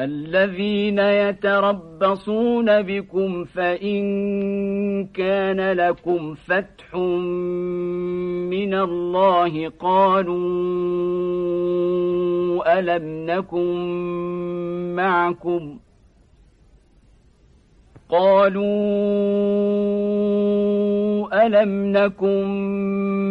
الذين يتربصون بكم فإن كان لكم فتح من الله قالوا ألم نكن معكم قالوا ألم نكن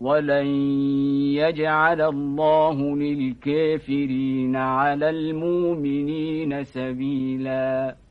ولن يجعل الله للكافرين على المؤمنين سبيلاً